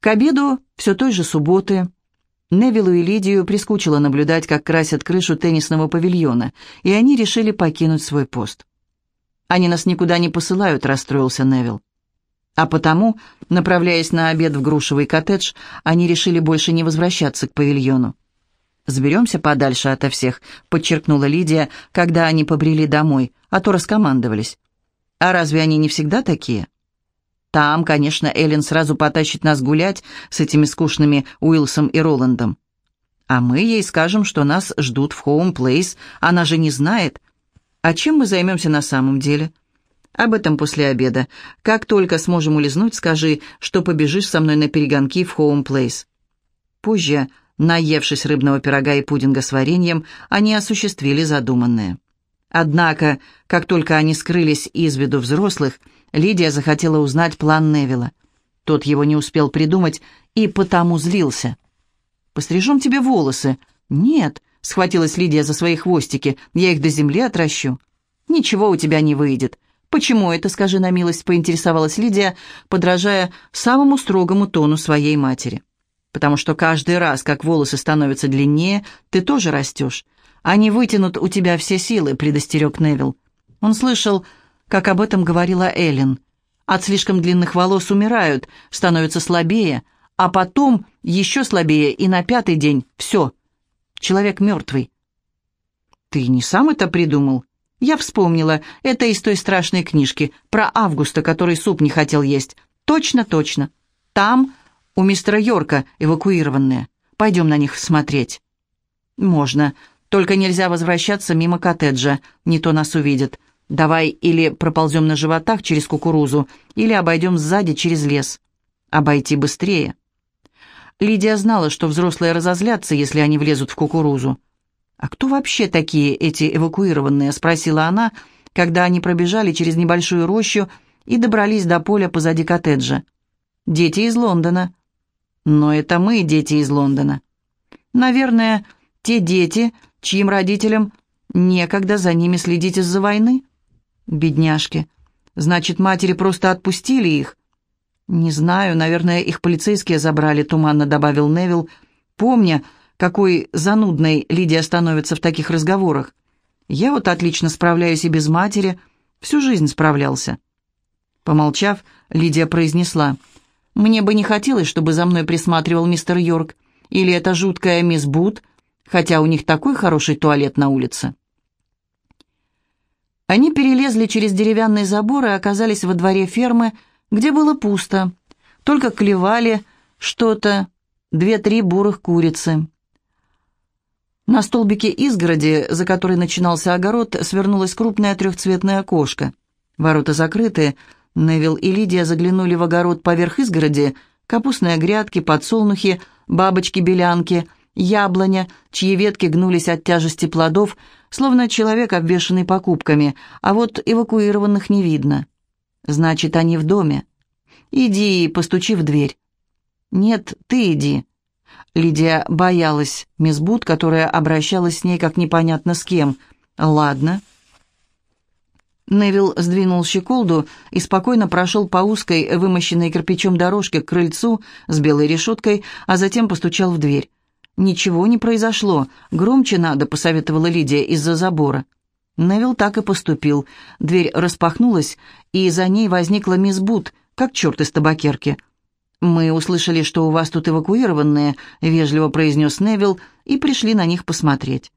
К обеду все той же субботы Невилу и Лидию прискучило наблюдать, как красят крышу теннисного павильона, и они решили покинуть свой пост. «Они нас никуда не посылают», — расстроился Невил. А потому, направляясь на обед в грушевый коттедж, они решили больше не возвращаться к павильону. «Сберемся подальше ото всех», — подчеркнула Лидия, когда они побрели домой, а то раскомандовались. «А разве они не всегда такие?» Там, конечно, Эллен сразу потащит нас гулять с этими скучными Уилсом и Роландом. А мы ей скажем, что нас ждут в Хоум Плейс. Она же не знает. А чем мы займемся на самом деле? Об этом после обеда. Как только сможем улизнуть, скажи, что побежишь со мной наперегонки в Хоум Плейс. Позже, наевшись рыбного пирога и пудинга с вареньем, они осуществили задуманное. Однако, как только они скрылись из виду взрослых, Лидия захотела узнать план Невилла. Тот его не успел придумать и потому злился. «Пострижем тебе волосы». «Нет», — схватилась Лидия за свои хвостики, — «я их до земли отращу». «Ничего у тебя не выйдет». «Почему это, скажи на милость», — поинтересовалась Лидия, подражая самому строгому тону своей матери. «Потому что каждый раз, как волосы становятся длиннее, ты тоже растешь. Они вытянут у тебя все силы», — предостерег Невил. Он слышал как об этом говорила Эллен. От слишком длинных волос умирают, становятся слабее, а потом еще слабее, и на пятый день все. Человек мертвый. «Ты не сам это придумал?» «Я вспомнила. Это из той страшной книжки про Августа, который суп не хотел есть. Точно, точно. Там у мистера Йорка эвакуированные. Пойдем на них смотреть». «Можно. Только нельзя возвращаться мимо коттеджа. Не то нас увидят. Давай или проползем на животах через кукурузу, или обойдем сзади через лес. Обойти быстрее. Лидия знала, что взрослые разозлятся, если они влезут в кукурузу. «А кто вообще такие эти эвакуированные?» — спросила она, когда они пробежали через небольшую рощу и добрались до поля позади коттеджа. «Дети из Лондона». «Но это мы, дети из Лондона». «Наверное, те дети, чьим родителям некогда за ними следить из-за войны?» Бедняжки. Значит, матери просто отпустили их? Не знаю, наверное, их полицейские забрали, туманно добавил Невил, помня, какой занудной Лидия становится в таких разговорах. Я вот отлично справляюсь и без матери, всю жизнь справлялся. Помолчав, Лидия произнесла, «Мне бы не хотелось, чтобы за мной присматривал мистер Йорк, или эта жуткая мисс Бут, хотя у них такой хороший туалет на улице». Они перелезли через деревянный забор и оказались во дворе фермы, где было пусто. Только клевали что-то две-три бурых курицы. На столбике изгороди, за которой начинался огород, свернулось крупное трехцветное окошко. Ворота закрыты. Невил и Лидия заглянули в огород поверх изгороди. Капустные грядки, подсолнухи, бабочки-белянки, яблоня, чьи ветки гнулись от тяжести плодов, словно человек, обвешанный покупками, а вот эвакуированных не видно. Значит, они в доме. Иди, постучи в дверь. Нет, ты иди. Лидия боялась мисс Бут, которая обращалась с ней как непонятно с кем. Ладно. Невил сдвинул щеколду и спокойно прошел по узкой, вымощенной кирпичом дорожке к крыльцу с белой решеткой, а затем постучал в дверь. «Ничего не произошло. Громче надо», — посоветовала Лидия из-за забора. Невил так и поступил. Дверь распахнулась, и за ней возникла мисс Бут, как черт из табакерки. «Мы услышали, что у вас тут эвакуированные», — вежливо произнес Невил, и пришли на них посмотреть.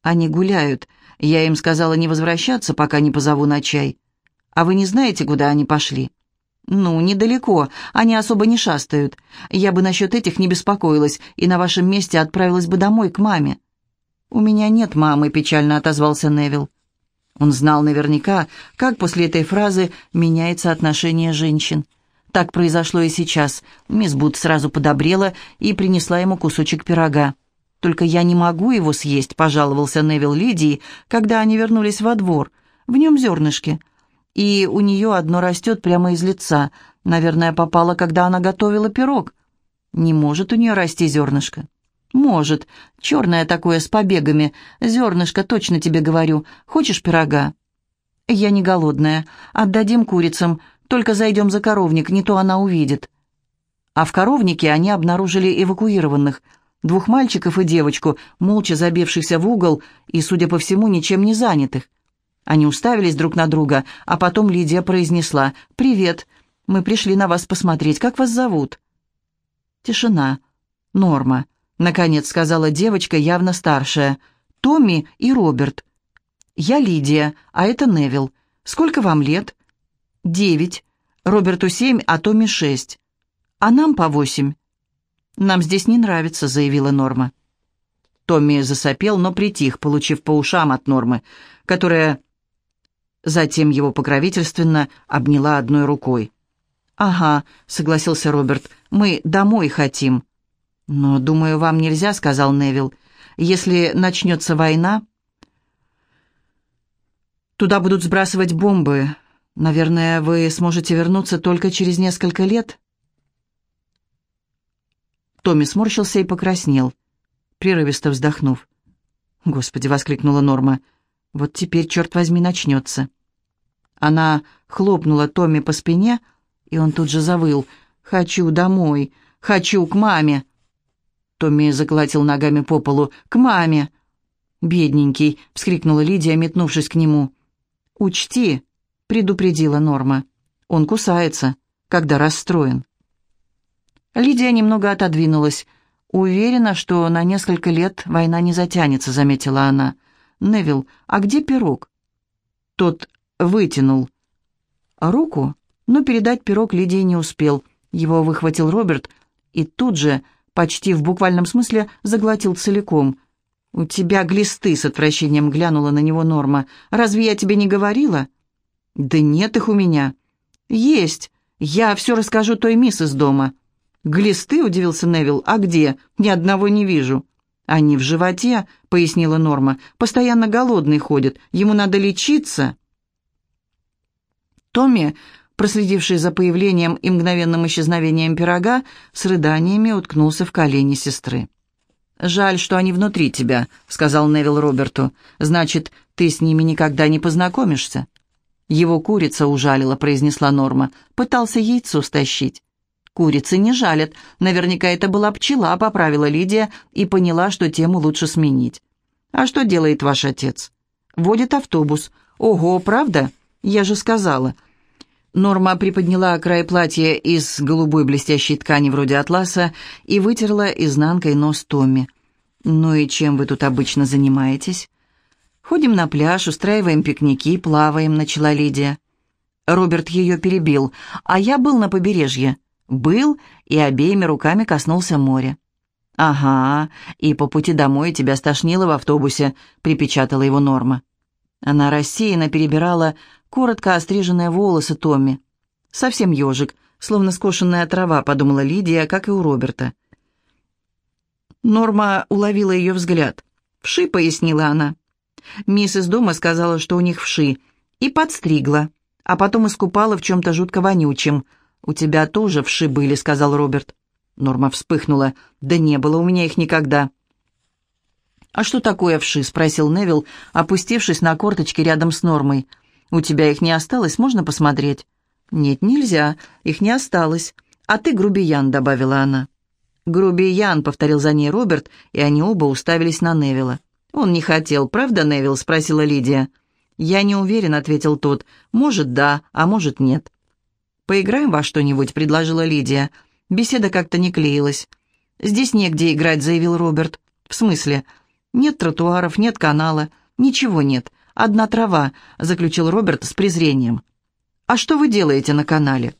«Они гуляют. Я им сказала не возвращаться, пока не позову на чай. А вы не знаете, куда они пошли?» «Ну, недалеко. Они особо не шастают. Я бы насчет этих не беспокоилась и на вашем месте отправилась бы домой к маме». «У меня нет мамы», — печально отозвался Невил. Он знал наверняка, как после этой фразы меняется отношение женщин. Так произошло и сейчас. Мисс Бут сразу подобрела и принесла ему кусочек пирога. «Только я не могу его съесть», — пожаловался Невил Лидии, когда они вернулись во двор. «В нем зернышки и у нее одно растет прямо из лица. Наверное, попало, когда она готовила пирог. Не может у нее расти зернышко. Может. Черное такое, с побегами. Зернышко, точно тебе говорю. Хочешь пирога? Я не голодная. Отдадим курицам. Только зайдем за коровник, не то она увидит. А в коровнике они обнаружили эвакуированных, двух мальчиков и девочку, молча забившихся в угол и, судя по всему, ничем не занятых. Они уставились друг на друга, а потом Лидия произнесла «Привет, мы пришли на вас посмотреть, как вас зовут?» Тишина. «Норма», — наконец сказала девочка, явно старшая. «Томми и Роберт». «Я Лидия, а это Невил. Сколько вам лет?» «Девять. Роберту семь, а Томми шесть. А нам по восемь». «Нам здесь не нравится», — заявила Норма. Томми засопел, но притих, получив по ушам от Нормы, которая затем его покровительственно обняла одной рукой. «Ага», — согласился Роберт, — «мы домой хотим». «Но, думаю, вам нельзя», — сказал Невил. «Если начнется война...» «Туда будут сбрасывать бомбы. Наверное, вы сможете вернуться только через несколько лет?» Томми сморщился и покраснел, прерывисто вздохнув. «Господи!» — воскликнула Норма. «Вот теперь, черт возьми, начнется». Она хлопнула Томми по спине, и он тут же завыл. «Хочу домой! Хочу к маме!» Томми заколотил ногами по полу. «К маме!» «Бедненький!» — вскрикнула Лидия, метнувшись к нему. «Учти!» — предупредила Норма. «Он кусается, когда расстроен». Лидия немного отодвинулась. «Уверена, что на несколько лет война не затянется», — заметила она. «Невил, а где пирог?» Тот вытянул руку, но передать пирог Лидии не успел. Его выхватил Роберт и тут же, почти в буквальном смысле, заглотил целиком. «У тебя глисты!» — с отвращением глянула на него Норма. «Разве я тебе не говорила?» «Да нет их у меня». «Есть. Я все расскажу той мисс из дома». «Глисты?» — удивился Невил. «А где? Ни одного не вижу». «Они в животе», — пояснила Норма. «Постоянно голодный ходит. Ему надо лечиться». Томми, проследивший за появлением и мгновенным исчезновением пирога, с рыданиями уткнулся в колени сестры. «Жаль, что они внутри тебя», — сказал Невил Роберту. «Значит, ты с ними никогда не познакомишься». «Его курица ужалила», — произнесла Норма. «Пытался яйцо стащить». «Курицы не жалят. Наверняка это была пчела», — поправила Лидия и поняла, что тему лучше сменить. «А что делает ваш отец?» «Водит автобус». «Ого, правда?» «Я же сказала». Норма приподняла край платья из голубой блестящей ткани вроде атласа и вытерла изнанкой нос Томми. «Ну и чем вы тут обычно занимаетесь?» «Ходим на пляж, устраиваем пикники, плаваем», — начала Лидия. Роберт ее перебил. «А я был на побережье». «Был» и обеими руками коснулся моря. «Ага, и по пути домой тебя стошнило в автобусе», — припечатала его Норма. Она рассеянно перебирала коротко остриженные волосы Томми. Совсем ежик, словно скошенная трава, подумала Лидия, как и у Роберта. Норма уловила ее взгляд. «Вши», — пояснила она. Мисс из дома сказала, что у них вши, и подстригла, а потом искупала в чем-то жутко вонючем. «У тебя тоже вши были», — сказал Роберт. Норма вспыхнула. «Да не было у меня их никогда». «А что такое вши?» — спросил Невил, опустившись на корточки рядом с Нормой. «У тебя их не осталось, можно посмотреть?» «Нет, нельзя, их не осталось. А ты грубиян», — добавила она. «Грубиян», — повторил за ней Роберт, и они оба уставились на Невила. «Он не хотел, правда, Невил?» — спросила Лидия. «Я не уверен», — ответил тот. «Может, да, а может, нет». «Поиграем во что-нибудь», — предложила Лидия. Беседа как-то не клеилась. «Здесь негде играть», — заявил Роберт. «В смысле?» «Нет тротуаров, нет канала, ничего нет. «Одна трава», — заключил Роберт с презрением. «А что вы делаете на канале?»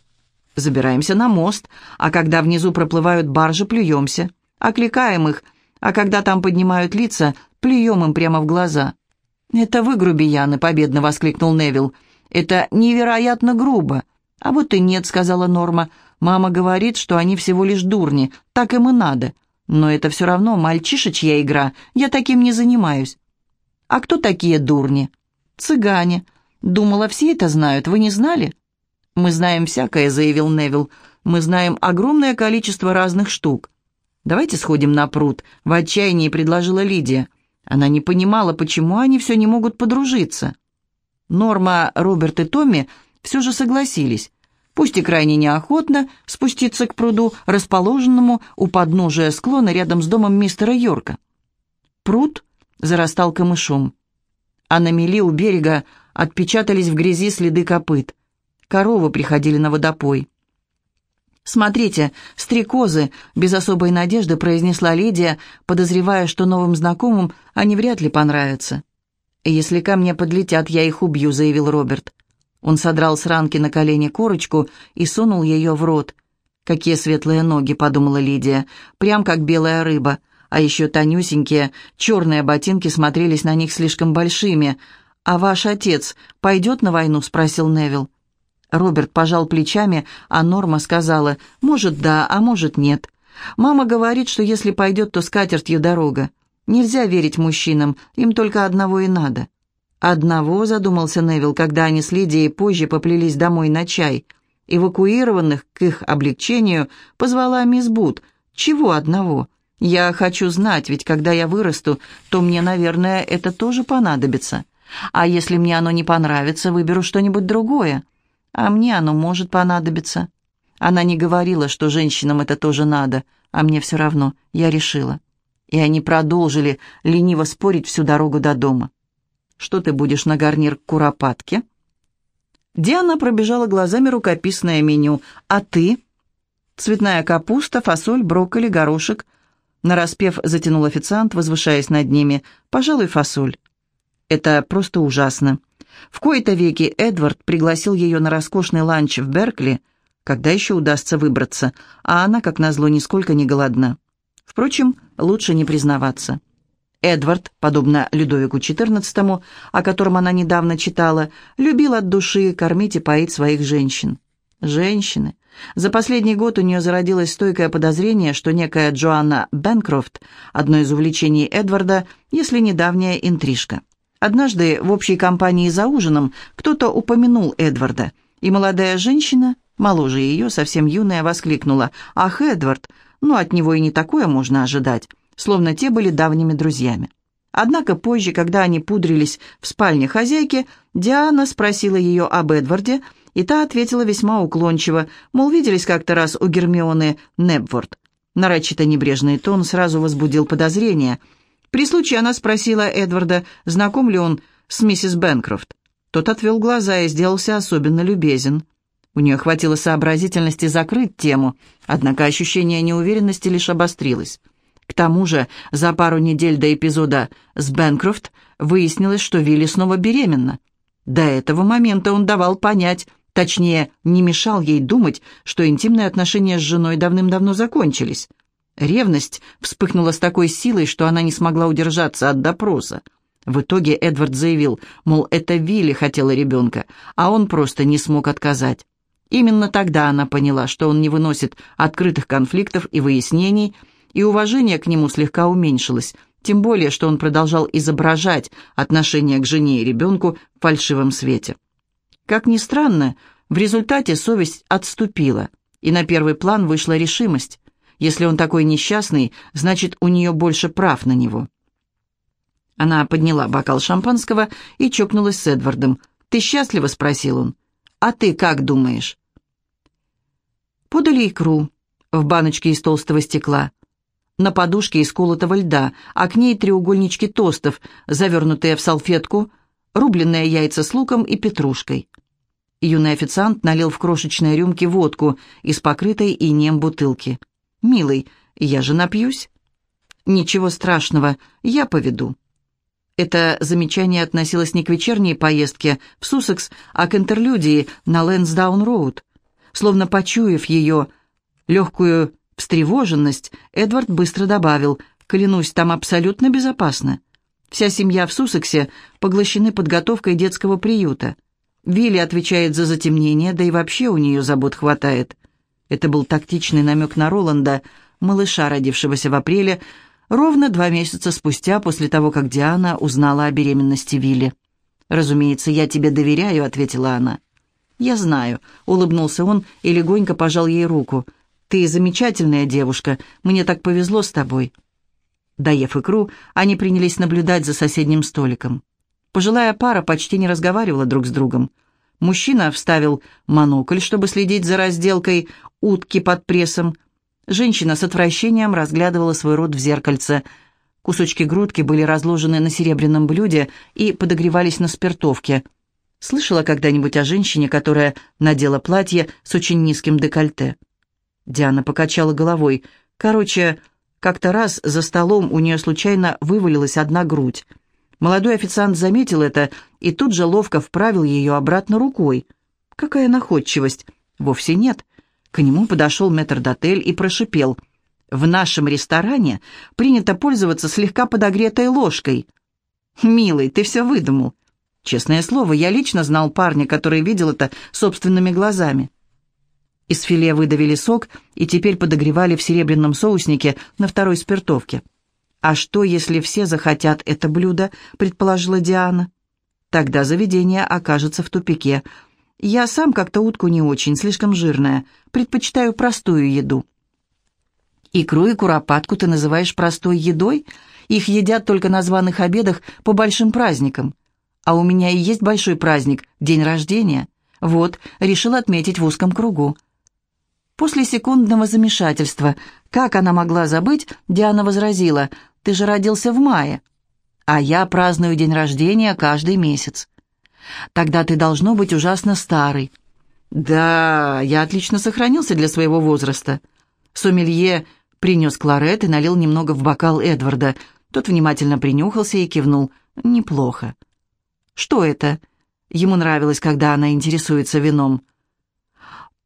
«Забираемся на мост, а когда внизу проплывают баржи, плюемся. Окликаем их, а когда там поднимают лица, плюем им прямо в глаза». «Это вы, грубияны!» — победно воскликнул Невил. «Это невероятно грубо». «А вот и нет», — сказала Норма. «Мама говорит, что они всего лишь дурни, так им и надо. Но это все равно мальчишечья игра, я таким не занимаюсь. «А кто такие дурни?» «Цыгане. Думала, все это знают. Вы не знали?» «Мы знаем всякое», — заявил Невил. «Мы знаем огромное количество разных штук». «Давайте сходим на пруд», — в отчаянии предложила Лидия. Она не понимала, почему они все не могут подружиться. Норма, Роберт и Томми все же согласились. пусть и крайне неохотно, спуститься к пруду, расположенному у подножия склона рядом с домом мистера Йорка. Пруд зарастал камышом, а на мели у берега отпечатались в грязи следы копыт. Коровы приходили на водопой. «Смотрите, стрекозы!» — без особой надежды произнесла Лидия, подозревая, что новым знакомым они вряд ли понравятся. «Если ко мне подлетят, я их убью», — заявил Роберт. Он содрал с ранки на колени корочку и сунул ее в рот. «Какие светлые ноги», — подумала Лидия, — «прям как белая рыба». А еще тонюсенькие, черные ботинки смотрелись на них слишком большими. «А ваш отец пойдет на войну?» — спросил Невил. Роберт пожал плечами, а Норма сказала, «Может, да, а может, нет. Мама говорит, что если пойдет, то скатертью дорога. Нельзя верить мужчинам, им только одного и надо». «Одного», — задумался Невил, когда они с Лидией позже поплелись домой на чай. Эвакуированных к их облегчению позвала мисс Бут. «Чего одного? Я хочу знать, ведь когда я вырасту, то мне, наверное, это тоже понадобится. А если мне оно не понравится, выберу что-нибудь другое а мне оно может понадобиться. Она не говорила, что женщинам это тоже надо, а мне все равно, я решила. И они продолжили лениво спорить всю дорогу до дома. «Что ты будешь на гарнир к куропатке?» Диана пробежала глазами рукописное меню. «А ты?» «Цветная капуста, фасоль, брокколи, горошек». Нараспев затянул официант, возвышаясь над ними. «Пожалуй, фасоль». «Это просто ужасно. В кои-то веки Эдвард пригласил ее на роскошный ланч в Беркли, когда еще удастся выбраться, а она, как назло, нисколько не голодна. Впрочем, лучше не признаваться. Эдвард, подобно Людовику XIV, о котором она недавно читала, любил от души кормить и поить своих женщин. Женщины. За последний год у нее зародилось стойкое подозрение, что некая Джоанна Бенкрофт – одно из увлечений Эдварда, если недавняя интрижка. Однажды в общей компании за ужином кто-то упомянул Эдварда, и молодая женщина, моложе ее, совсем юная, воскликнула «Ах, Эдвард, ну от него и не такое можно ожидать», словно те были давними друзьями. Однако позже, когда они пудрились в спальне хозяйки, Диана спросила ее об Эдварде, и та ответила весьма уклончиво, мол, виделись как-то раз у Гермионы Небворд. Нарочито небрежный тон сразу возбудил подозрение – при случае она спросила Эдварда, знаком ли он с миссис Бенкрофт. Тот отвел глаза и сделался особенно любезен. У нее хватило сообразительности закрыть тему, однако ощущение неуверенности лишь обострилось. К тому же за пару недель до эпизода с Бенкрофт выяснилось, что Вилли снова беременна. До этого момента он давал понять, точнее, не мешал ей думать, что интимные отношения с женой давным-давно закончились. Ревность вспыхнула с такой силой, что она не смогла удержаться от допроса. В итоге Эдвард заявил, мол, это Вилли хотела ребенка, а он просто не смог отказать. Именно тогда она поняла, что он не выносит открытых конфликтов и выяснений, и уважение к нему слегка уменьшилось, тем более, что он продолжал изображать отношение к жене и ребенку в фальшивом свете. Как ни странно, в результате совесть отступила, и на первый план вышла решимость. Если он такой несчастный, значит, у нее больше прав на него. Она подняла бокал шампанского и чокнулась с Эдвардом. «Ты счастлива?» — спросил он. «А ты как думаешь?» Подали икру в баночке из толстого стекла, на подушке из колотого льда, а к ней треугольнички тостов, завернутые в салфетку, рубленные яйца с луком и петрушкой. Юный официант налил в крошечные рюмки водку из покрытой инеем бутылки. «Милый, я же напьюсь». «Ничего страшного, я поведу». Это замечание относилось не к вечерней поездке в Суссекс, а к интерлюдии на Лэнсдаун-Роуд. Словно почуяв ее легкую встревоженность, Эдвард быстро добавил, «Клянусь, там абсолютно безопасно. Вся семья в Суссексе поглощены подготовкой детского приюта. Вилли отвечает за затемнение, да и вообще у нее забот хватает. Это был тактичный намек на Роланда, малыша, родившегося в апреле, ровно два месяца спустя после того, как Диана узнала о беременности Вилли. «Разумеется, я тебе доверяю», — ответила она. «Я знаю», — улыбнулся он и легонько пожал ей руку. «Ты замечательная девушка, мне так повезло с тобой». Доев икру, они принялись наблюдать за соседним столиком. Пожилая пара почти не разговаривала друг с другом. Мужчина вставил монокль, чтобы следить за разделкой утки под прессом. Женщина с отвращением разглядывала свой рот в зеркальце. Кусочки грудки были разложены на серебряном блюде и подогревались на спиртовке. Слышала когда-нибудь о женщине, которая надела платье с очень низким декольте? Диана покачала головой. Короче, как-то раз за столом у нее случайно вывалилась одна грудь. Молодой официант заметил это и тут же ловко вправил ее обратно рукой. Какая находчивость! Вовсе нет. К нему подошел метрдотель и прошипел. «В нашем ресторане принято пользоваться слегка подогретой ложкой». «Милый, ты все выдумал». Честное слово, я лично знал парня, который видел это собственными глазами. Из филе выдавили сок и теперь подогревали в серебряном соуснике на второй спиртовке. «А что, если все захотят это блюдо?» — предположила Диана. «Тогда заведение окажется в тупике. Я сам как-то утку не очень, слишком жирная. Предпочитаю простую еду». «Икру и куропатку ты называешь простой едой? Их едят только на званых обедах по большим праздникам. А у меня и есть большой праздник — день рождения. Вот, решил отметить в узком кругу». После секундного замешательства, как она могла забыть, Диана возразила — ты же родился в мае. А я праздную день рождения каждый месяц. Тогда ты должно быть ужасно старый. Да, я отлично сохранился для своего возраста. Сомелье принес кларет и налил немного в бокал Эдварда. Тот внимательно принюхался и кивнул. Неплохо. Что это? Ему нравилось, когда она интересуется вином.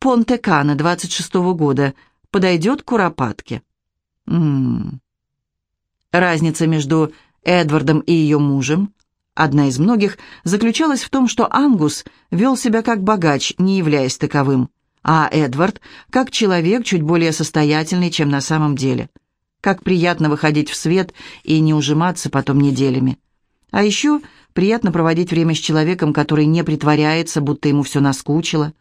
Понте-Кана, 26-го года. Подойдет куропатке. Ммм, Разница между Эдвардом и ее мужем, одна из многих, заключалась в том, что Ангус вел себя как богач, не являясь таковым, а Эдвард как человек чуть более состоятельный, чем на самом деле. Как приятно выходить в свет и не ужиматься потом неделями. А еще приятно проводить время с человеком, который не притворяется, будто ему все наскучило.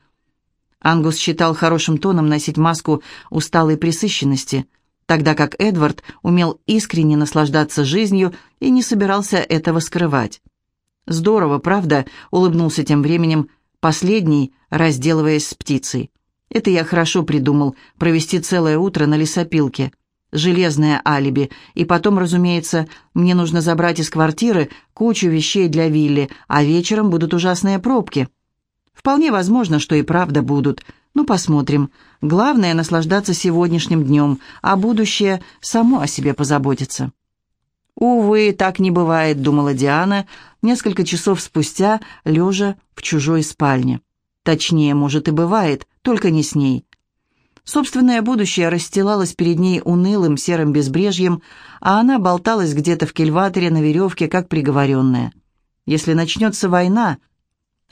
Ангус считал хорошим тоном носить маску усталой присыщенности – тогда как Эдвард умел искренне наслаждаться жизнью и не собирался этого скрывать. «Здорово, правда?» — улыбнулся тем временем последний, разделываясь с птицей. «Это я хорошо придумал, провести целое утро на лесопилке. Железное алиби. И потом, разумеется, мне нужно забрать из квартиры кучу вещей для Вилли, а вечером будут ужасные пробки». «Вполне возможно, что и правда будут», ну, посмотрим. Главное — наслаждаться сегодняшним днем, а будущее само о себе позаботится. «Увы, так не бывает», — думала Диана, несколько часов спустя, лежа в чужой спальне. Точнее, может, и бывает, только не с ней. Собственное будущее расстилалось перед ней унылым серым безбрежьем, а она болталась где-то в кельваторе на веревке, как приговоренная. Если начнется война,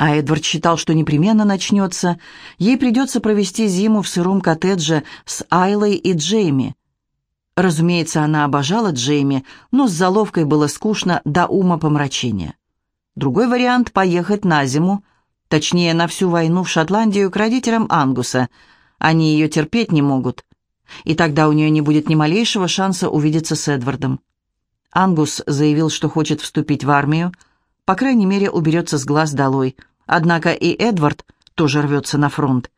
а Эдвард считал, что непременно начнется, ей придется провести зиму в сыром коттедже с Айлой и Джейми. Разумеется, она обожала Джейми, но с заловкой было скучно до ума помрачения. Другой вариант — поехать на зиму, точнее, на всю войну в Шотландию к родителям Ангуса. Они ее терпеть не могут. И тогда у нее не будет ни малейшего шанса увидеться с Эдвардом. Ангус заявил, что хочет вступить в армию, по крайней мере, уберется с глаз долой — Однако и Эдвард тоже рвется на фронт.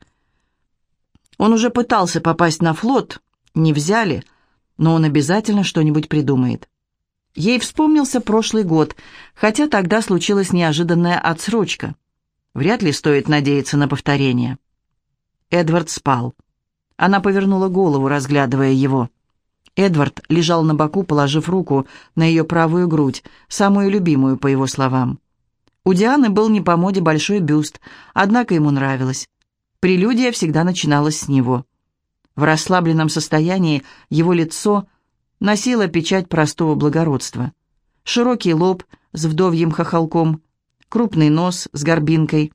Он уже пытался попасть на флот, не взяли, но он обязательно что-нибудь придумает. Ей вспомнился прошлый год, хотя тогда случилась неожиданная отсрочка. Вряд ли стоит надеяться на повторение. Эдвард спал. Она повернула голову, разглядывая его. Эдвард лежал на боку, положив руку на ее правую грудь, самую любимую, по его словам. У Дианы был не по моде большой бюст, однако ему нравилось. Прелюдия всегда начиналась с него. В расслабленном состоянии его лицо носило печать простого благородства. Широкий лоб с вдовьим хохолком, крупный нос с горбинкой.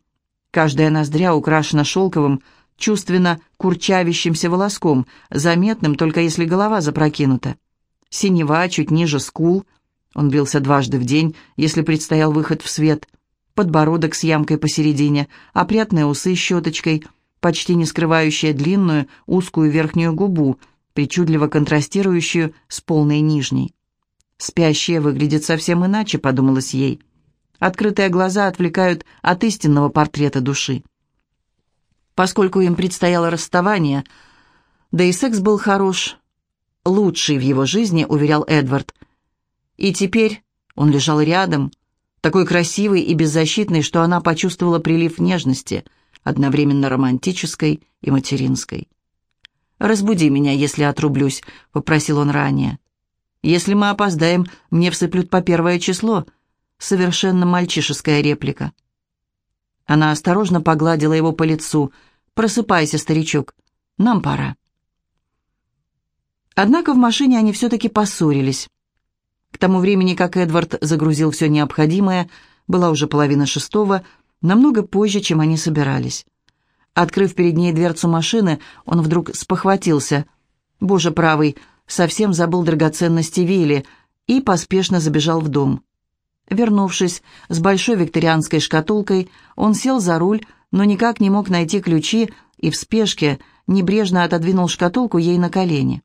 Каждая ноздря украшена шелковым, чувственно курчавящимся волоском, заметным только если голова запрокинута. Синева чуть ниже скул. Он брился дважды в день, если предстоял выход в свет подбородок с ямкой посередине, опрятные усы щеточкой, почти не скрывающая длинную, узкую верхнюю губу, причудливо контрастирующую с полной нижней. «Спящая выглядит совсем иначе», — подумалось ей. Открытые глаза отвлекают от истинного портрета души. Поскольку им предстояло расставание, да и секс был хорош, лучший в его жизни, уверял Эдвард. И теперь он лежал рядом, такой красивый и беззащитный, что она почувствовала прилив нежности, одновременно романтической и материнской. «Разбуди меня, если отрублюсь», — попросил он ранее. «Если мы опоздаем, мне всыплют по первое число». Совершенно мальчишеская реплика. Она осторожно погладила его по лицу. «Просыпайся, старичок, нам пора». Однако в машине они все-таки поссорились. К тому времени, как Эдвард загрузил все необходимое, была уже половина шестого, намного позже, чем они собирались. Открыв перед ней дверцу машины, он вдруг спохватился. «Боже правый, совсем забыл драгоценности Вилли» и поспешно забежал в дом. Вернувшись с большой викторианской шкатулкой, он сел за руль, но никак не мог найти ключи и в спешке небрежно отодвинул шкатулку ей на колени.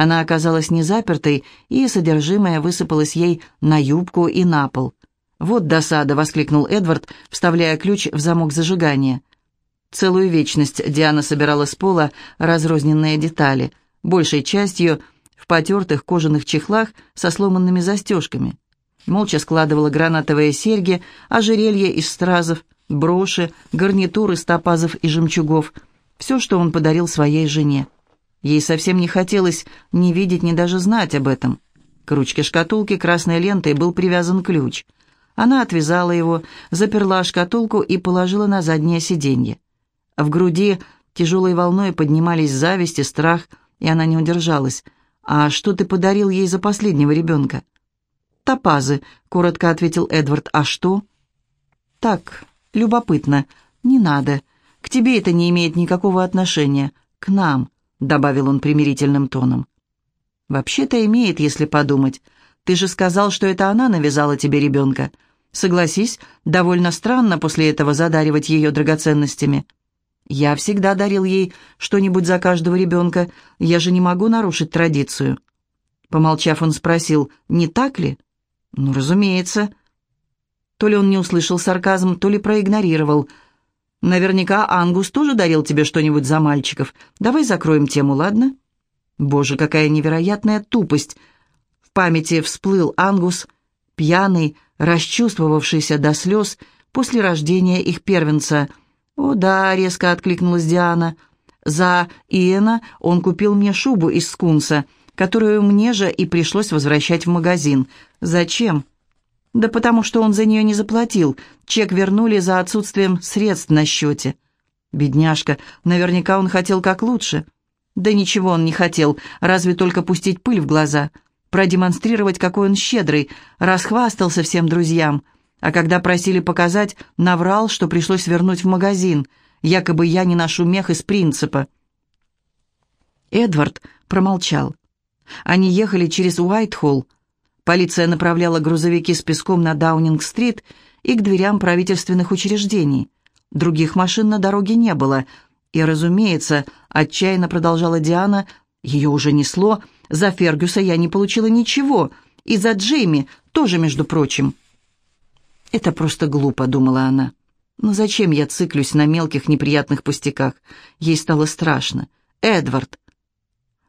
Она оказалась не запертой, и содержимое высыпалось ей на юбку и на пол. «Вот досада!» — воскликнул Эдвард, вставляя ключ в замок зажигания. Целую вечность Диана собирала с пола разрозненные детали, большей частью в потертых кожаных чехлах со сломанными застежками. Молча складывала гранатовые серьги, ожерелья из стразов, броши, гарнитуры из топазов и жемчугов. Все, что он подарил своей жене. Ей совсем не хотелось ни видеть, ни даже знать об этом. К ручке шкатулки красной лентой был привязан ключ. Она отвязала его, заперла шкатулку и положила на заднее сиденье. В груди тяжелой волной поднимались зависть и страх, и она не удержалась. «А что ты подарил ей за последнего ребенка?» «Топазы», — коротко ответил Эдвард. «А что?» «Так, любопытно. Не надо. К тебе это не имеет никакого отношения. К нам добавил он примирительным тоном. «Вообще-то имеет, если подумать. Ты же сказал, что это она навязала тебе ребенка. Согласись, довольно странно после этого задаривать ее драгоценностями. Я всегда дарил ей что-нибудь за каждого ребенка, я же не могу нарушить традицию». Помолчав, он спросил, «Не так ли?» «Ну, разумеется». То ли он не услышал сарказм, то ли проигнорировал – Наверняка Ангус тоже дарил тебе что-нибудь за мальчиков. Давай закроем тему, ладно? Боже, какая невероятная тупость. В памяти всплыл Ангус, пьяный, расчувствовавшийся до слез после рождения их первенца. «О да», — резко откликнулась Диана. «За Иена он купил мне шубу из скунса, которую мне же и пришлось возвращать в магазин. Зачем?» Да потому что он за нее не заплатил. Чек вернули за отсутствием средств на счете. Бедняжка, наверняка он хотел как лучше. Да ничего он не хотел, разве только пустить пыль в глаза, продемонстрировать, какой он щедрый, расхвастался всем друзьям. А когда просили показать, наврал, что пришлось вернуть в магазин. Якобы я не ношу мех из принципа. Эдвард промолчал. Они ехали через Уайтхолл, Полиция направляла грузовики с песком на Даунинг-стрит и к дверям правительственных учреждений. Других машин на дороге не было. И, разумеется, отчаянно продолжала Диана, ее уже несло, за Фергюса я не получила ничего, и за Джейми тоже, между прочим. «Это просто глупо», — думала она. «Но зачем я циклюсь на мелких неприятных пустяках?» Ей стало страшно. «Эдвард,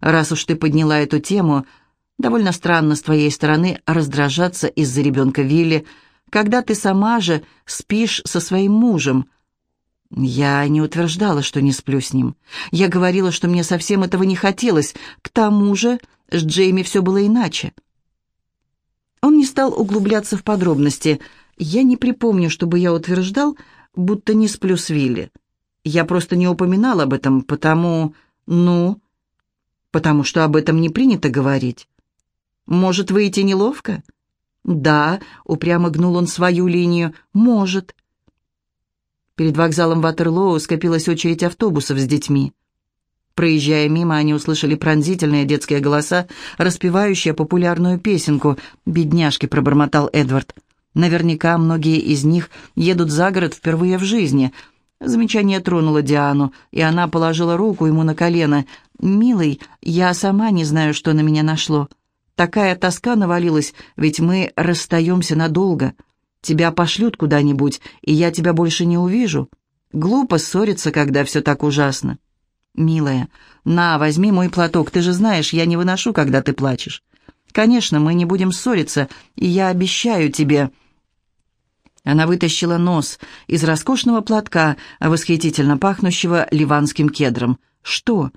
раз уж ты подняла эту тему, Довольно странно с твоей стороны раздражаться из-за ребенка Вилли, когда ты сама же спишь со своим мужем. Я не утверждала, что не сплю с ним. Я говорила, что мне совсем этого не хотелось. К тому же с Джейми все было иначе. Он не стал углубляться в подробности. Я не припомню, чтобы я утверждал, будто не сплю с Вилли. Я просто не упоминал об этом, потому... Ну... Потому что об этом не принято говорить. Может выйти неловко? Да, упрямо гнул он свою линию. Может. Перед вокзалом Ватерлоу скопилась очередь автобусов с детьми. Проезжая мимо, они услышали пронзительные детские голоса, распевающие популярную песенку. «Бедняжки», — пробормотал Эдвард. «Наверняка многие из них едут за город впервые в жизни». Замечание тронуло Диану, и она положила руку ему на колено. «Милый, я сама не знаю, что на меня нашло. Такая тоска навалилась, ведь мы расстаемся надолго. Тебя пошлют куда-нибудь, и я тебя больше не увижу. Глупо ссориться, когда все так ужасно. Милая, на, возьми мой платок, ты же знаешь, я не выношу, когда ты плачешь. Конечно, мы не будем ссориться, и я обещаю тебе...» Она вытащила нос из роскошного платка, восхитительно пахнущего ливанским кедром. «Что?»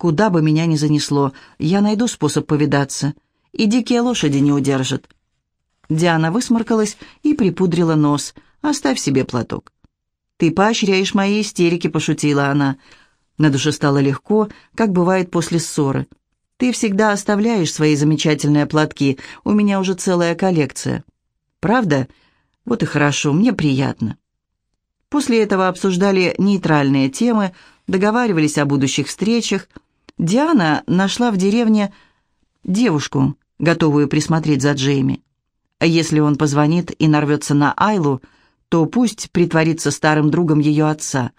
«Куда бы меня ни занесло, я найду способ повидаться, и дикие лошади не удержат». Диана высморкалась и припудрила нос. «Оставь себе платок». «Ты поощряешь мои истерики», — пошутила она. На душе стало легко, как бывает после ссоры. «Ты всегда оставляешь свои замечательные платки, у меня уже целая коллекция». «Правда? Вот и хорошо, мне приятно». После этого обсуждали нейтральные темы, договаривались о будущих встречах. Диана нашла в деревне девушку, готовую присмотреть за Джейми. А если он позвонит и нарвется на Айлу, то пусть притворится старым другом ее отца.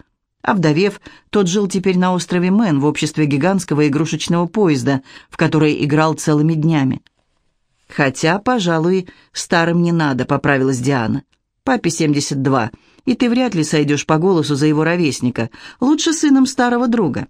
Овдовев, тот жил теперь на острове Мэн в обществе гигантского игрушечного поезда, в который играл целыми днями. «Хотя, пожалуй, старым не надо», — поправилась Диана. «Папе 72, и ты вряд ли сойдешь по голосу за его ровесника. Лучше сыном старого друга».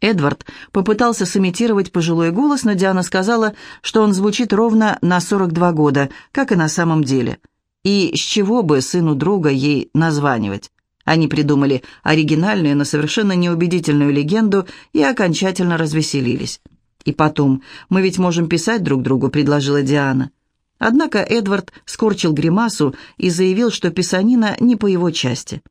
Эдвард попытался сымитировать пожилой голос, но Диана сказала, что он звучит ровно на 42 года, как и на самом деле. И с чего бы сыну друга ей названивать? Они придумали оригинальную, но совершенно неубедительную легенду и окончательно развеселились. «И потом, мы ведь можем писать друг другу», — предложила Диана. Однако Эдвард скорчил гримасу и заявил, что писанина не по его части.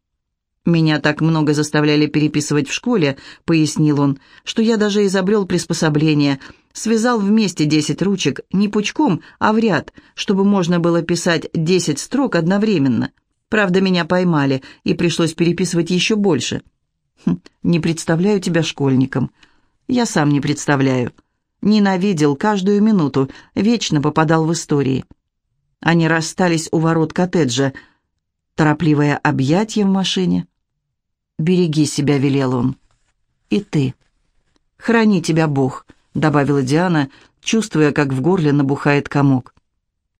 «Меня так много заставляли переписывать в школе», — пояснил он, «что я даже изобрел приспособление, связал вместе десять ручек, не пучком, а в ряд, чтобы можно было писать десять строк одновременно. Правда, меня поймали, и пришлось переписывать еще больше». Хм, «Не представляю тебя школьником». «Я сам не представляю». Ненавидел каждую минуту, вечно попадал в истории. Они расстались у ворот коттеджа. Торопливое объятие в машине — «Береги себя», — велел он. «И ты». «Храни тебя Бог», — добавила Диана, чувствуя, как в горле набухает комок.